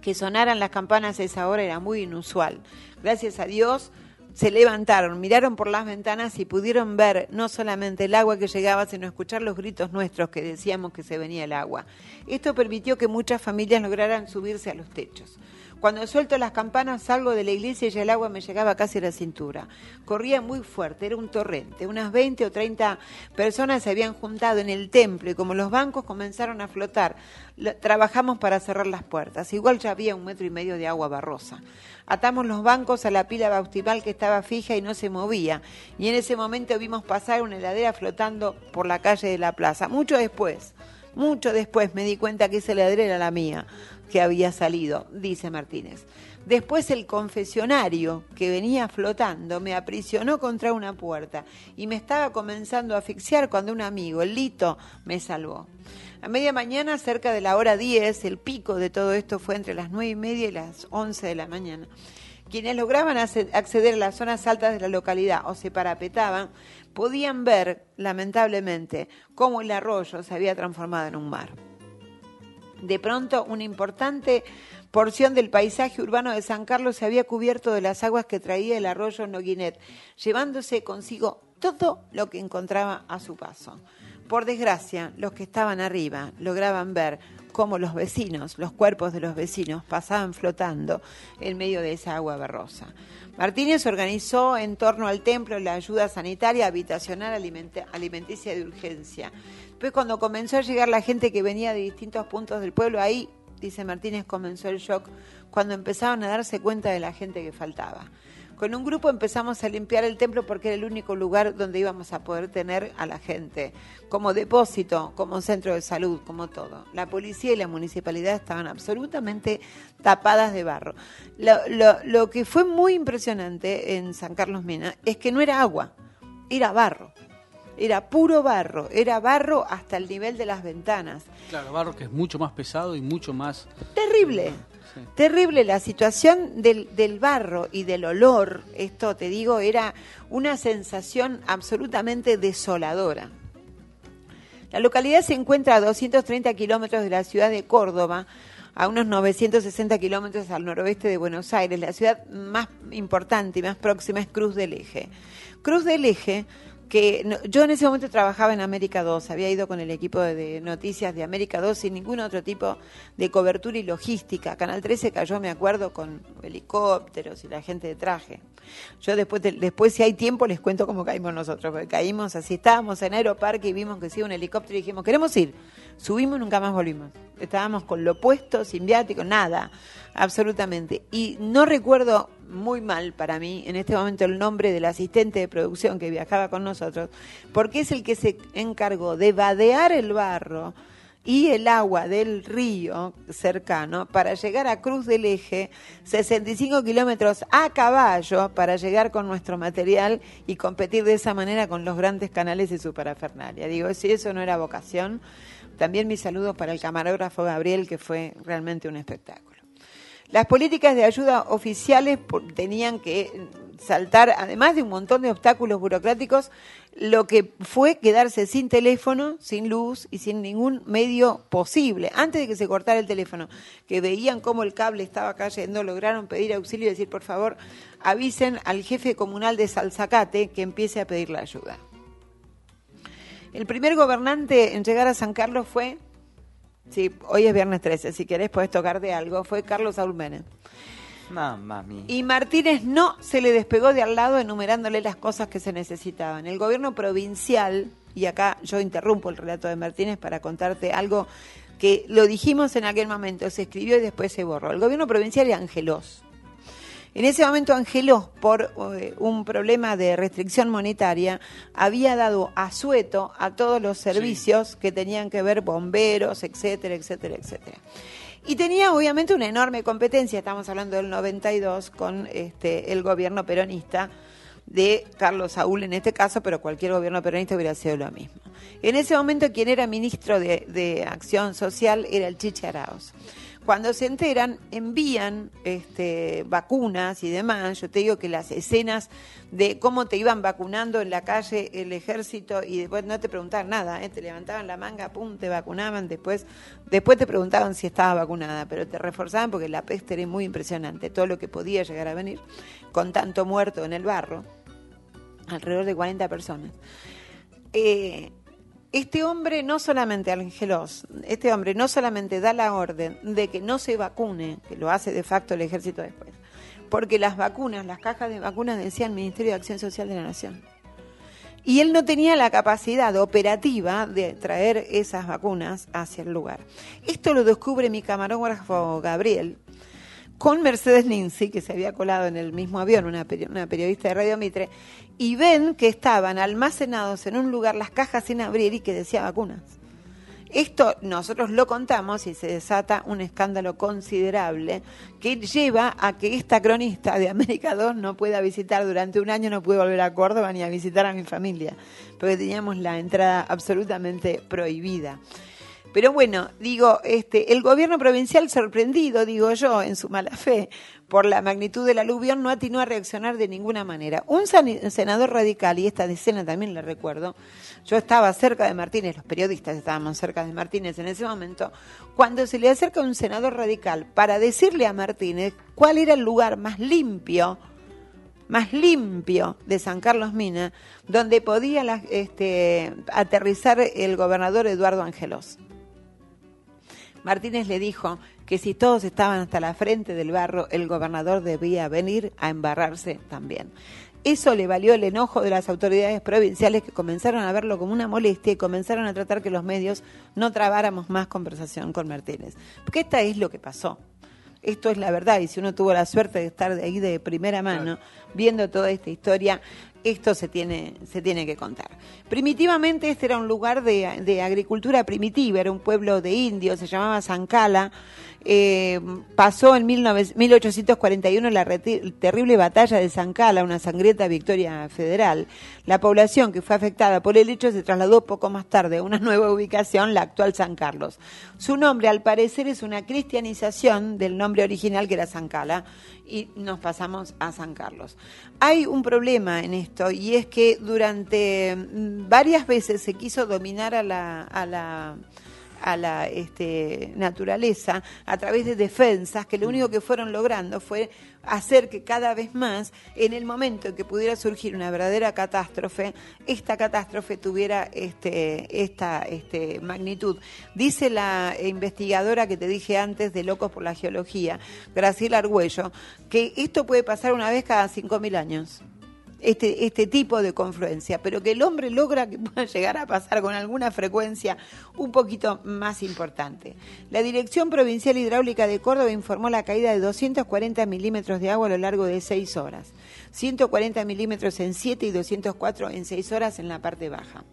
Que sonaran las campanas a esa hora era muy inusual. Gracias a Dios se levantaron, miraron por las ventanas y pudieron ver no solamente el agua que llegaba, sino escuchar los gritos nuestros que decíamos que se venía el agua. Esto permitió que muchas familias lograran subirse a los techos. Cuando suelto las campanas salgo de la iglesia y ya el agua me llegaba casi a la cintura. Corría muy fuerte, era un torrente. Unas 20 o 30 personas se habían juntado en el templo y como los bancos comenzaron a flotar, lo- trabajamos para cerrar las puertas. Igual ya había un metro y medio de agua barrosa. Atamos los bancos a la pila bautismal que estaba fija y no se movía. Y en ese momento vimos pasar una heladera flotando por la calle de la plaza. Mucho después, mucho después me di cuenta que esa heladera era la mía, que había salido, dice Martínez. Después el confesionario que venía flotando me aprisionó contra una puerta y me estaba comenzando a asfixiar cuando un amigo, el Lito, me salvó. A media mañana, cerca de la hora 10, el pico de todo esto fue entre las nueve y media y las 11 de la mañana. Quienes lograban acceder a las zonas altas de la localidad o se parapetaban, podían ver, lamentablemente, cómo el arroyo se había transformado en un mar. De pronto, una importante porción del paisaje urbano de San Carlos se había cubierto de las aguas que traía el arroyo Noguinet, llevándose consigo todo lo que encontraba a su paso. Por desgracia, los que estaban arriba lograban ver cómo los vecinos, los cuerpos de los vecinos, pasaban flotando en medio de esa agua barrosa. Martínez organizó en torno al templo la ayuda sanitaria habitacional alimenticia de urgencia. Después cuando comenzó a llegar la gente que venía de distintos puntos del pueblo, ahí, dice Martínez, comenzó el shock, cuando empezaban a darse cuenta de la gente que faltaba. Con un grupo empezamos a limpiar el templo porque era el único lugar donde íbamos a poder tener a la gente, como depósito, como centro de salud, como todo. La policía y la municipalidad estaban absolutamente tapadas de barro. Lo, lo- lo que fue muy impresionante en San Carlos Mina es que no era agua, era barro. Era puro barro, era barro hasta el nivel de las ventanas. Claro, barro que es mucho más pesado y mucho más... Terrible. Terrible la situación del, del barro y del olor, esto te digo, era una sensación absolutamente desoladora. La localidad se encuentra a 230 kilómetros de la ciudad de Córdoba, a unos 960 kilómetros al noroeste de Buenos Aires. La ciudad más importante y más próxima es Cruz del Eje. Cruz del Eje, que no- yo en ese momento trabajaba en América 2, había ido con el equipo de, de noticias de América 2 sin ningún otro tipo de cobertura y logística. Canal 13 cayó, me acuerdo, con helicópteros y la gente de traje. Yo después, después si hay tiempo, les cuento cómo caímos nosotros, porque caímos así, estábamos en Aeroparque y vimos que sí, un helicóptero y dijimos, queremos ir. Subimos nunca más volvimos. Estábamos con lo puesto, sin viático, nada, absolutamente. Y no recuerdo muy mal para mí en este momento el nombre del asistente de producción que viajaba con nosotros, porque es el que se encargó de vadear el barro y el agua del río cercano para llegar a Cruz del Eje, 65 kilómetros a caballo para llegar con nuestro material y competir de esa manera con los grandes canales de su parafernalia. Digo, si eso no era vocación, también mis saludos para el camarógrafo Gabriel, que fue realmente un espectáculo. Las políticas de ayuda oficiales tenían que saltar, además de un montón de obstáculos burocráticos, lo que fue quedarse sin teléfono, sin luz y sin ningún medio posible. Antes de que se cortara el teléfono, que veían cómo el cable estaba cayendo, lograron pedir auxilio y decir, por favor, avisen al jefe comunal de Salzacate que empiece a pedir la ayuda. El primer gobernante en llegar a San Carlos fue Sí, hoy es viernes 13, si querés podés tocar de algo. Fue Carlos Saúl Menem. Mamma mía. Y Martínez no se le despegó de al lado enumerándole las cosas que se necesitaban. El gobierno provincial, y acá yo interrumpo el relato de Martínez para contarte algo que lo dijimos en aquel momento, se escribió y después se borró. El gobierno provincial era Angelos. En ese momento Angelos, por eh, un problema de restricción monetaria, había dado asueto a todos los servicios que tenían que ver bomberos, etcétera, etcétera, etcétera. Y tenía obviamente una enorme competencia, estamos hablando del 92, con este, el gobierno peronista de Carlos Saúl en este caso, pero cualquier gobierno peronista hubiera sido lo mismo. En ese momento quien era ministro de, de Acción Social era el Chiche Arauz. Cuando se enteran, envían este, vacunas y demás. Yo te digo que las escenas de cómo te iban vacunando en la calle el ejército y después no te preguntaban nada, ¿eh? te levantaban la manga, pum, te vacunaban, después, después te preguntaban si estaba vacunada, pero te reforzaban porque la peste era muy impresionante, todo lo que podía llegar a venir, con tanto muerto en el barro, alrededor de 40 personas. Eh, este hombre no solamente, Angelos, este hombre no solamente da la orden de que no se vacune, que lo hace de facto el ejército después, porque las vacunas, las cajas de vacunas decían Ministerio de Acción Social de la Nación. Y él no tenía la capacidad operativa de traer esas vacunas hacia el lugar. Esto lo descubre mi camarógrafo Gabriel, con Mercedes Ninzi, que se había colado en el mismo avión, una, peri- una periodista de Radio Mitre, y ven que estaban almacenados en un lugar las cajas sin abrir y que decía vacunas. Esto nosotros lo contamos y se desata un escándalo considerable que lleva a que esta cronista de América 2 no pueda visitar durante un año, no puede volver a Córdoba ni a visitar a mi familia, porque teníamos la entrada absolutamente prohibida. Pero bueno, digo, este, el gobierno provincial sorprendido, digo yo, en su mala fe, por la magnitud del aluvión, no atinó a reaccionar de ninguna manera. Un senador radical, y esta escena también la recuerdo, yo estaba cerca de Martínez, los periodistas estábamos cerca de Martínez en ese momento, cuando se le acerca un senador radical para decirle a Martínez cuál era el lugar más limpio más limpio de San Carlos Mina, donde podía la- este, aterrizar el gobernador Eduardo Angelos. Martínez le dijo que si todos estaban hasta la frente del barro, el gobernador debía venir a embarrarse también. Eso le valió el enojo de las autoridades provinciales que comenzaron a verlo como una molestia y comenzaron a tratar que los medios no trabáramos más conversación con Martínez. Porque esta es lo que pasó. Esto es la verdad y si uno tuvo la suerte de estar de ahí de primera mano viendo toda esta historia, esto se tiene, se tiene que contar. Primitivamente este era un lugar de, de agricultura primitiva, era un pueblo de indios, se llamaba Zancala. Eh, pasó en 19 1841 la terrible batalla de Zancala, una sangrienta victoria federal. La población que fue afectada por el hecho se trasladó poco más tarde a una nueva ubicación, la actual San Carlos. Su nombre, al parecer, es una cristianización del nombre original que era Zancala y nos pasamos a San Carlos. Hay un problema en esto y es que durante mm, varias veces se quiso dominar a la a la este, naturaleza a través de defensas que lo único que fueron logrando fue hacer que cada vez más, en el momento en que pudiera surgir una verdadera catástrofe, esta catástrofe tuviera este, esta este, magnitud. Dice la investigadora que te dije antes de Locos por la Geología, Graciela Argüello, que esto puede pasar una vez cada 5.000 años este, este tipo de confluencia, pero que el hombre logra que pueda llegar a pasar con alguna frecuencia un poquito más importante. La Dirección Provincial Hidráulica de Córdoba informó la caída de 240 milímetros de agua a lo largo de seis horas, 140 milímetros en 7 y 204 en 6 horas en la parte baja.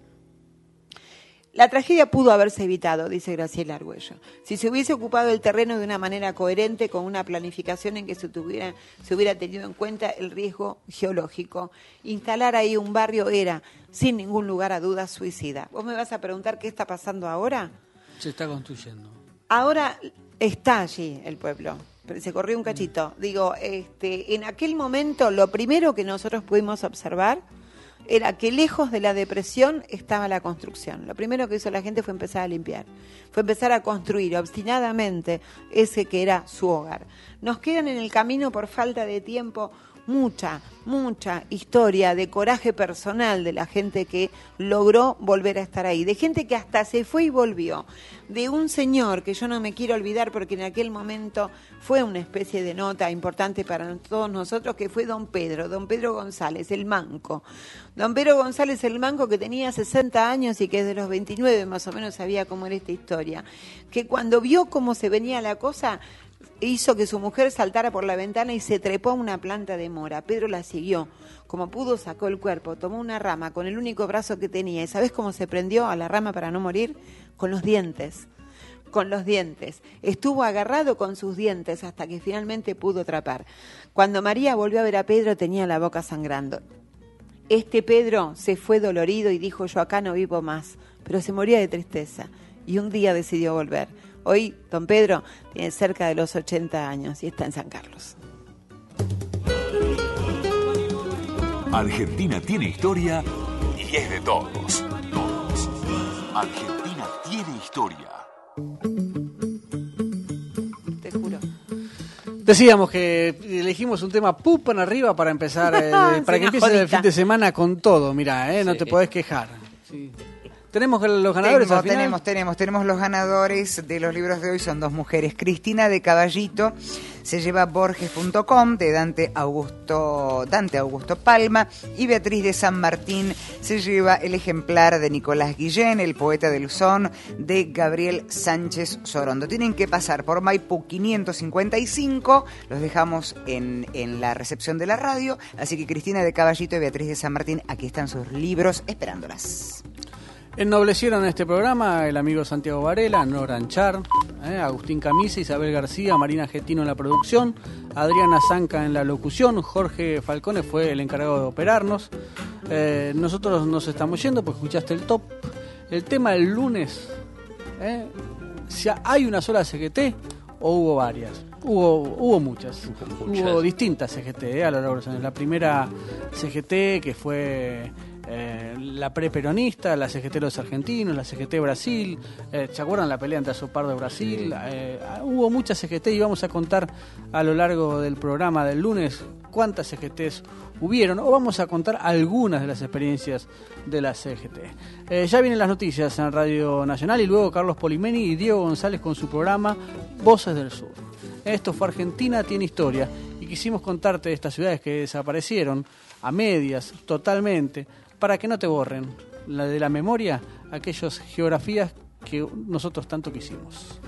La tragedia pudo haberse evitado, dice Graciela Argüello, si se hubiese ocupado el terreno de una manera coherente con una planificación en que se, tuviera, se hubiera tenido en cuenta el riesgo geológico. Instalar ahí un barrio era, sin ningún lugar a dudas, suicida. ¿Vos me vas a preguntar qué está pasando ahora? Se está construyendo. Ahora está allí el pueblo. pero Se corrió un cachito. Digo, este, en aquel momento lo primero que nosotros pudimos observar era que lejos de la depresión estaba la construcción. Lo primero que hizo la gente fue empezar a limpiar, fue empezar a construir obstinadamente ese que era su hogar. Nos quedan en el camino por falta de tiempo mucha, mucha historia de coraje personal de la gente que logró volver a estar ahí, de gente que hasta se fue y volvió, de un señor que yo no me quiero olvidar porque en aquel momento fue una especie de nota importante para todos nosotros, que fue don Pedro, don Pedro González, el manco. Don Pedro González, el manco que tenía 60 años y que desde los 29 más o menos sabía cómo era esta historia, que cuando vio cómo se venía la cosa, hizo que su mujer saltara por la ventana y se trepó a una planta de mora. Pedro la siguió. Como pudo, sacó el cuerpo, tomó una rama con el único brazo que tenía. ¿Y sabes cómo se prendió a la rama para no morir? Con los dientes. Con los dientes. Estuvo agarrado con sus dientes hasta que finalmente pudo atrapar. Cuando María volvió a ver a Pedro, tenía la boca sangrando. Este Pedro se fue dolorido y dijo: Yo acá no vivo más. Pero se moría de tristeza. Y un día decidió volver. Hoy, don Pedro tiene cerca de los 80 años y está en San Carlos. Argentina tiene historia y es de todos. Todos. Argentina tiene historia. Te juro. Decíamos que elegimos un tema pupan arriba para empezar, eh, para que una empiece el fin de semana con todo. Mira, eh, no te podés quejar. Sí. Tenemos los ganadores Tengo- al final. tenemos, tenemos, tenemos los ganadores de los libros de hoy, son dos mujeres. Cristina de Caballito se lleva Borges.com de Dante Augusto, Dante Augusto Palma y Beatriz de San Martín se lleva el ejemplar de Nicolás Guillén, el poeta del son, de Gabriel Sánchez Sorondo. Tienen que pasar por Maipú 555, los dejamos en, en la recepción de la radio, así que Cristina de Caballito y Beatriz de San Martín, aquí están sus libros esperándolas. Ennoblecieron este programa el amigo Santiago Varela, Nora Anchar, eh, Agustín Camisa, Isabel García, Marina Getino en la producción, Adriana Zanca en la locución, Jorge Falcone fue el encargado de operarnos. Eh, nosotros nos estamos yendo porque escuchaste el top. El tema del lunes, eh, si hay una sola CGT o hubo varias. Hubo, hubo muchas. muchas. Hubo distintas CGT eh, a lo largo de los años. La primera CGT que fue eh, la pre-peronista, la CGT de los argentinos, la CGT Brasil. eh, ¿Se acuerdan la pelea entre Azopardo y Brasil? Eh, hubo muchas CGT y vamos a contar a lo largo del programa del lunes cuántas CGTs hubieron o vamos a contar algunas de las experiencias de la CGT. Ya vienen las noticias en Radio Nacional y luego Carlos Polimeni y Diego González con su programa Voces del Sur. Esto fue Argentina tiene historia y quisimos contarte de estas ciudades que desaparecieron a medias, totalmente, para que no te borren la de la memoria aquellas geografías que nosotros tanto quisimos.